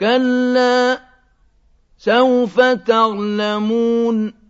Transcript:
كَلَّا سَوْفَ تَعْلَمُونَ